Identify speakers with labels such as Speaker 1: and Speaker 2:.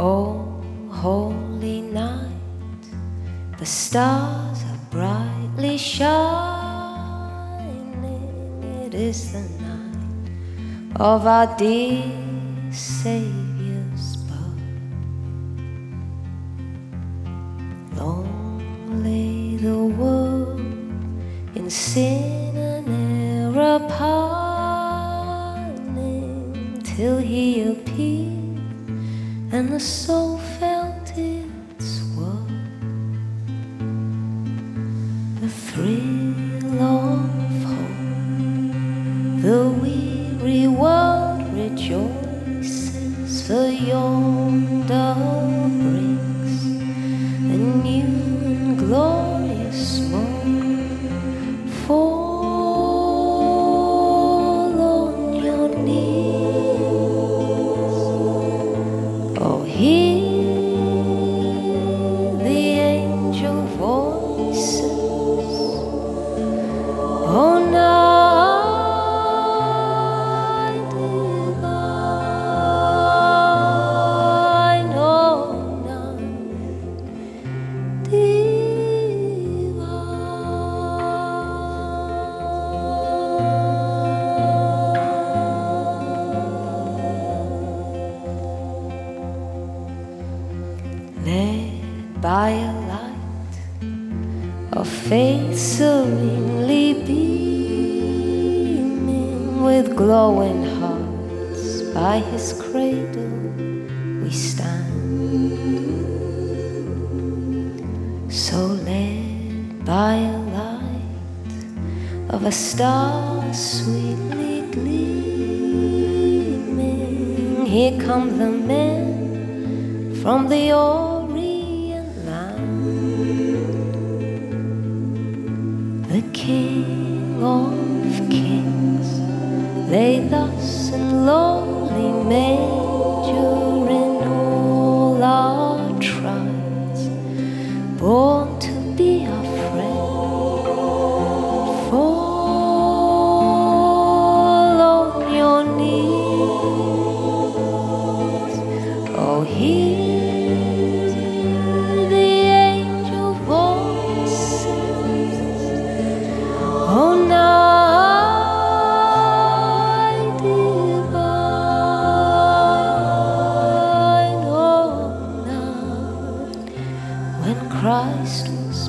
Speaker 1: Oh, holy night, the stars are brightly shining. It is the night of our dear Savior's birth. Long lay the world in sin and error pining till He appeared and the soul felt its worth. The thrill of hope, the weary world rejoices, for yonder breaks a new and glorious morn. Fall Led by a light of faith serenely beaming with glowing hearts by his cradle we stand. So led by a light of a star sweetly gleaming here come the men from the orient King of Kings. Lay thus in lonely manger